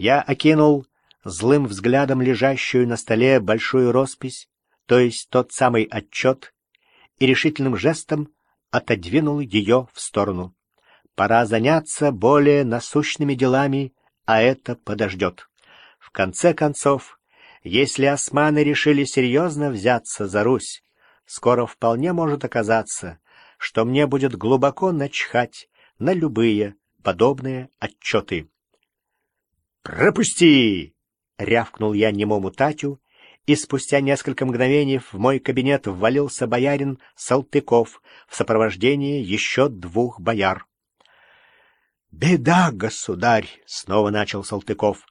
Я окинул злым взглядом лежащую на столе большую роспись, то есть тот самый отчет, и решительным жестом отодвинул ее в сторону. Пора заняться более насущными делами, а это подождет. В конце концов, если османы решили серьезно взяться за Русь, скоро вполне может оказаться, что мне будет глубоко начхать на любые подобные отчеты. «Пропусти!» — рявкнул я немому Татю, и спустя несколько мгновений в мой кабинет ввалился боярин Салтыков в сопровождении еще двух бояр. «Беда, государь!» — снова начал Салтыков.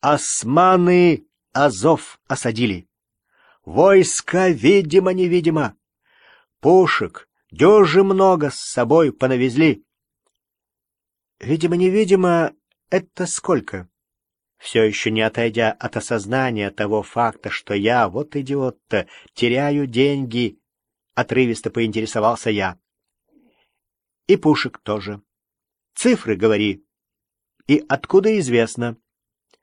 «Османы Азов осадили. Войска, видимо-невидимо. Пушек, дюжи много с собой понавезли». «Видимо-невидимо — это сколько?» Все еще не отойдя от осознания того факта, что я, вот идиот-то, теряю деньги, отрывисто поинтересовался я. И пушек тоже. Цифры говори. И откуда известно?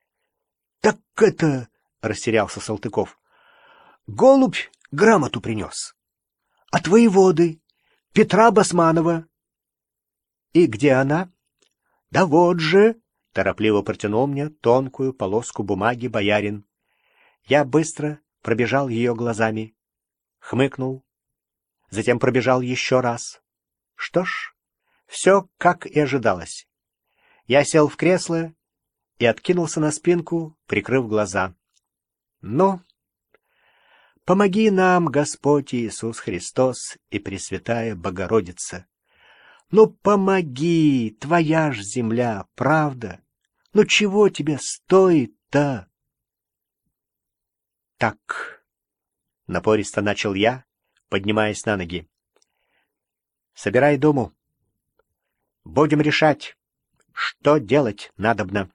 — Так это... — растерялся Салтыков. — Голубь грамоту принес. От воеводы, Петра Басманова. — И где она? — Да вот же... Торопливо протянул мне тонкую полоску бумаги боярин. Я быстро пробежал ее глазами, хмыкнул, затем пробежал еще раз. Что ж, все как и ожидалось. Я сел в кресло и откинулся на спинку, прикрыв глаза. Ну, помоги нам, Господь Иисус Христос и Пресвятая Богородица. Ну, помоги, твоя ж земля, правда? Ну чего тебе стоит-то? Так, напористо начал я, поднимаясь на ноги. Собирай дому. Будем решать, что делать надобно.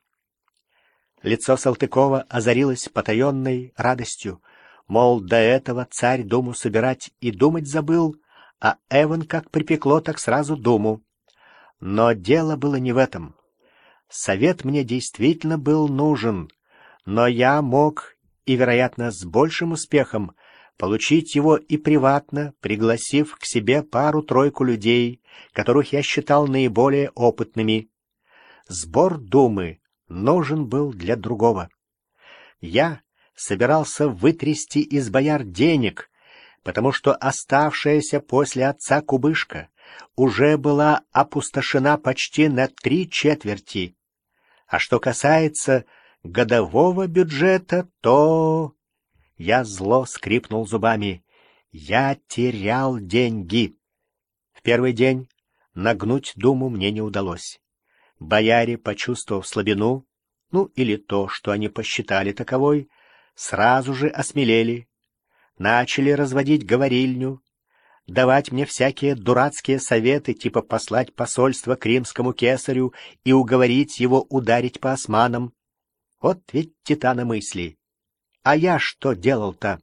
Лицо Салтыкова озарилось потаенной радостью, мол, до этого царь думу собирать и думать забыл, а Эван как припекло, так сразу думу. Но дело было не в этом. Совет мне действительно был нужен, но я мог, и, вероятно, с большим успехом, получить его и приватно, пригласив к себе пару-тройку людей, которых я считал наиболее опытными. Сбор думы нужен был для другого. Я собирался вытрясти из бояр денег, потому что оставшаяся после отца кубышка уже была опустошена почти на три четверти. А что касается годового бюджета, то... Я зло скрипнул зубами. Я терял деньги. В первый день нагнуть думу мне не удалось. Бояре, почувствовав слабину, ну или то, что они посчитали таковой, сразу же осмелели, начали разводить говорильню, давать мне всякие дурацкие советы, типа послать посольство к римскому кесарю и уговорить его ударить по османам. Вот ведь титаны мысли. А я что делал-то?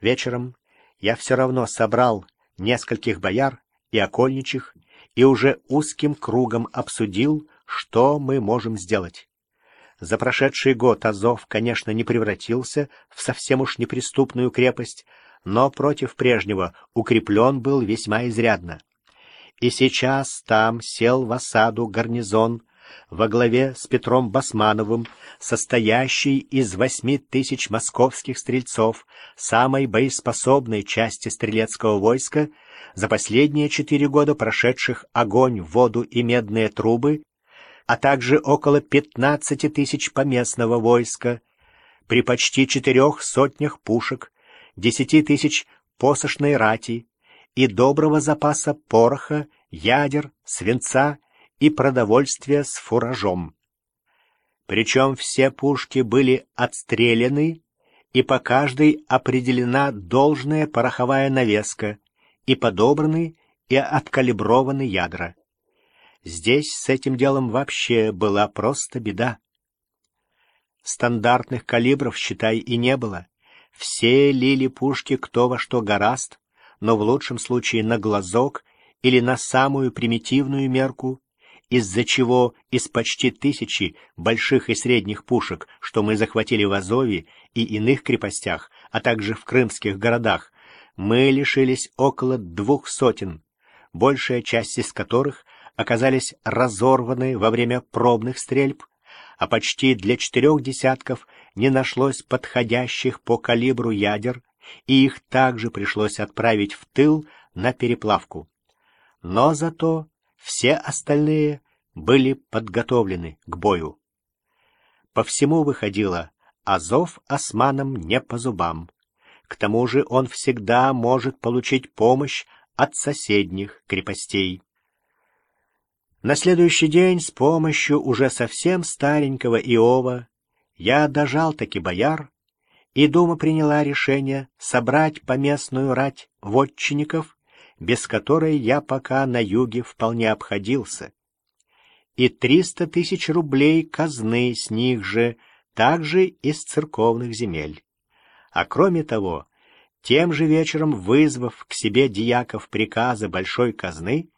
Вечером я все равно собрал нескольких бояр и окольничих и уже узким кругом обсудил, что мы можем сделать. За прошедший год Азов, конечно, не превратился в совсем уж неприступную крепость, но против прежнего укреплен был весьма изрядно. И сейчас там сел в осаду гарнизон во главе с Петром Басмановым, состоящий из восьми тысяч московских стрельцов, самой боеспособной части стрелецкого войска, за последние четыре года прошедших огонь, воду и медные трубы, а также около пятнадцати тысяч поместного войска, при почти четырех сотнях пушек, десяти тысяч посошной рати и доброго запаса пороха, ядер, свинца и продовольствия с фуражом. Причем все пушки были отстреляны, и по каждой определена должная пороховая навеска, и подобраны и откалиброваны ядра. Здесь с этим делом вообще была просто беда. Стандартных калибров, считай, и не было. Все лили пушки кто во что гораст, но в лучшем случае на глазок или на самую примитивную мерку, из-за чего из почти тысячи больших и средних пушек, что мы захватили в Азове и иных крепостях, а также в крымских городах, мы лишились около двух сотен, большая часть из которых оказались разорваны во время пробных стрельб, а почти для четырех десятков не нашлось подходящих по калибру ядер, и их также пришлось отправить в тыл на переплавку. Но зато все остальные были подготовлены к бою. По всему выходило, Азов османам не по зубам. К тому же он всегда может получить помощь от соседних крепостей. На следующий день с помощью уже совсем старенького Иова я дожал таки бояр, и Дума приняла решение собрать поместную рать вотчинников, без которой я пока на юге вполне обходился, и триста тысяч рублей казны с них же, также из церковных земель. А кроме того, тем же вечером, вызвав к себе диаков приказа большой казны,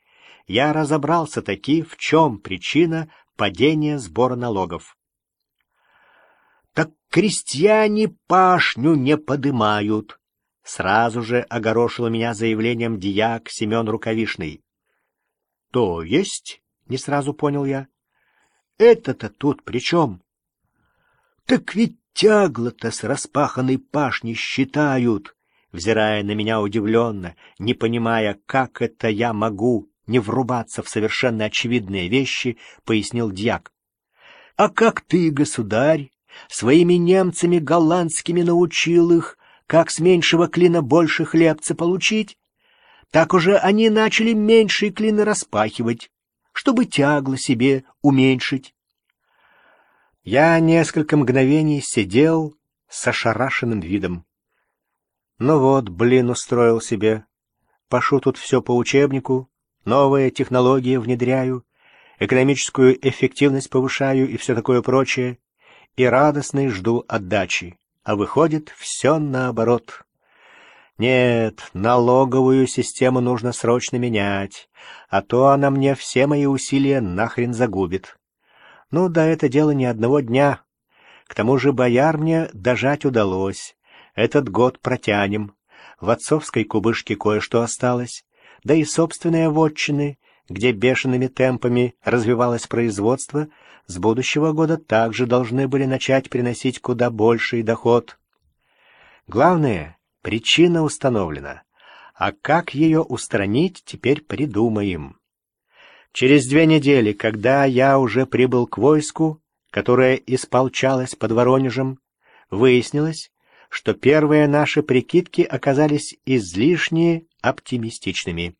я разобрался таки, в чем причина падения сбора налогов. «Так крестьяне пашню не подымают!» Сразу же огорошил меня заявлением дьяк Семен Рукавишный. «То есть?» — не сразу понял я. «Это-то тут при чем?» «Так ведь тягло-то с распаханной пашни считают!» Взирая на меня удивленно, не понимая, как это я могу не врубаться в совершенно очевидные вещи, пояснил дьяк. А как ты, государь, своими немцами голландскими научил их, как с меньшего клина больше хлебца получить? Так уже они начали меньшие клины распахивать, чтобы тягло себе уменьшить. Я несколько мгновений сидел с ошарашенным видом. Ну вот, блин, устроил себе. Пошу тут все по учебнику, новые технологии внедряю, экономическую эффективность повышаю и все такое прочее, и радостно жду отдачи. А выходит, все наоборот. Нет, налоговую систему нужно срочно менять, а то она мне все мои усилия нахрен загубит. Ну да это дело не одного дня. К тому же бояр мне дожать удалось. Этот год протянем. В отцовской кубышке кое-что осталось да и собственные вотчины, где бешеными темпами развивалось производство, с будущего года также должны были начать приносить куда больший доход. Главное, причина установлена, а как ее устранить, теперь придумаем. Через две недели, когда я уже прибыл к войску, которое исполчалось под Воронежем, выяснилось, что первые наши прикидки оказались излишне оптимистичными,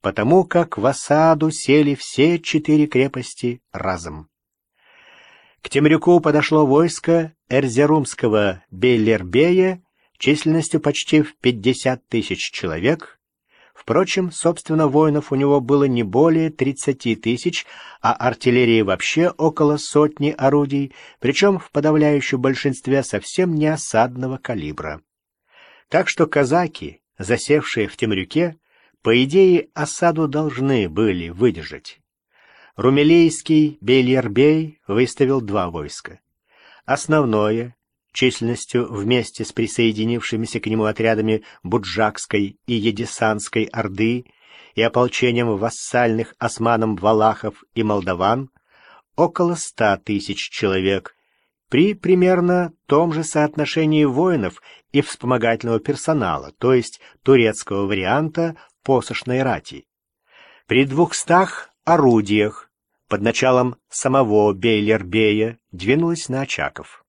потому как в осаду сели все четыре крепости разом. К Темрюку подошло войско Эрзерумского Бейлербея численностью почти в 50 тысяч человек. Впрочем, собственно, воинов у него было не более 30 тысяч, а артиллерии вообще около сотни орудий, причем в подавляющем большинстве совсем не осадного калибра. Так что казаки, засевшие в Темрюке, по идее, осаду должны были выдержать. Румелейский Бельербей выставил два войска. Основное, численностью вместе с присоединившимися к нему отрядами Буджакской и Едесанской Орды и ополчением вассальных османам валахов и молдаван, около ста тысяч человек, при примерно том же соотношении воинов и вспомогательного персонала, то есть турецкого варианта посошной рати. При двухстах орудиях под началом самого Бейлербея двинулось на Очаков.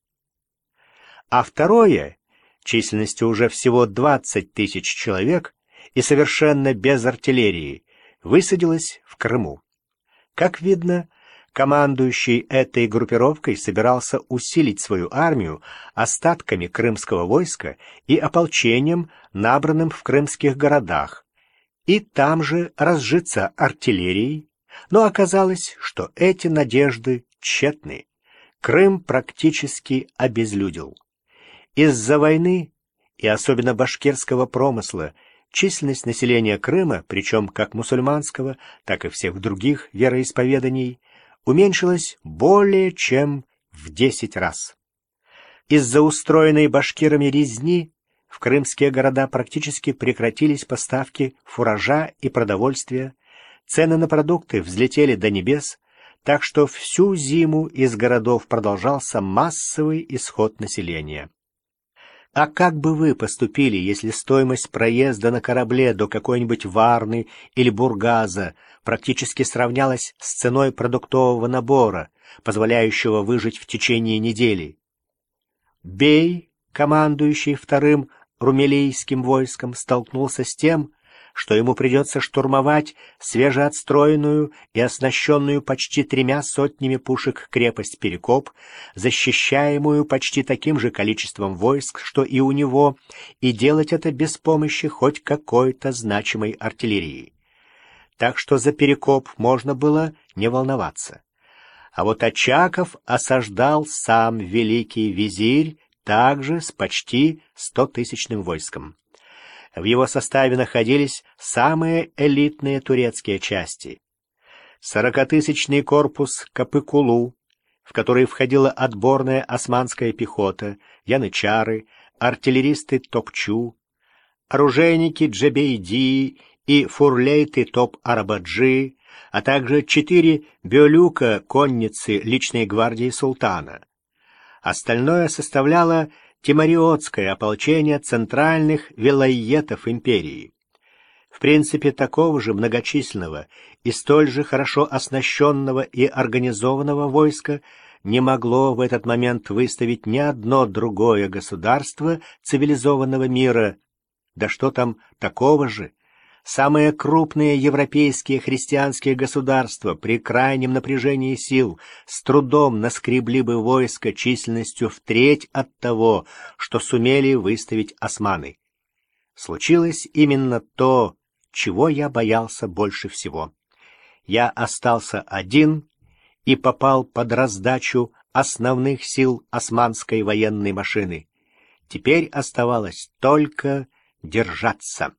А второе, численностью уже всего 20 тысяч человек и совершенно без артиллерии, высадилось в Крыму. Как видно, командующий этой группировкой собирался усилить свою армию остатками крымского войска и ополчением, набранным в крымских городах, и там же разжиться артиллерией, но оказалось, что эти надежды тщетны. Крым практически обезлюдил. Из-за войны и особенно башкирского промысла численность населения Крыма, причем как мусульманского, так и всех других вероисповеданий, уменьшилась более чем в десять раз. Из-за устроенной башкирами резни в крымские города практически прекратились поставки фуража и продовольствия, цены на продукты взлетели до небес, так что всю зиму из городов продолжался массовый исход населения. А как бы вы поступили, если стоимость проезда на корабле до какой-нибудь Варны или Бургаза практически сравнялась с ценой продуктового набора, позволяющего выжить в течение недели? Бей, командующий вторым румелийским войском, столкнулся с тем, что ему придется штурмовать свежеотстроенную и оснащенную почти тремя сотнями пушек крепость Перекоп, защищаемую почти таким же количеством войск, что и у него, и делать это без помощи хоть какой-то значимой артиллерии. Так что за Перекоп можно было не волноваться. А вот Очаков осаждал сам великий визирь также с почти стотысячным войском. В его составе находились самые элитные турецкие части. Сорокатысячный корпус Капыкулу, в который входила отборная османская пехота, янычары, артиллеристы Топчу, оружейники Джебейди и фурлейты Топ-Арабаджи, а также четыре бёлюка конницы личной гвардии султана. Остальное составляло тимариотское ополчение центральных вилайетов империи. В принципе, такого же многочисленного и столь же хорошо оснащенного и организованного войска не могло в этот момент выставить ни одно другое государство цивилизованного мира. Да что там такого же, Самые крупные европейские христианские государства при крайнем напряжении сил с трудом наскребли бы войско численностью в треть от того, что сумели выставить османы. Случилось именно то, чего я боялся больше всего. Я остался один и попал под раздачу основных сил османской военной машины. Теперь оставалось только держаться.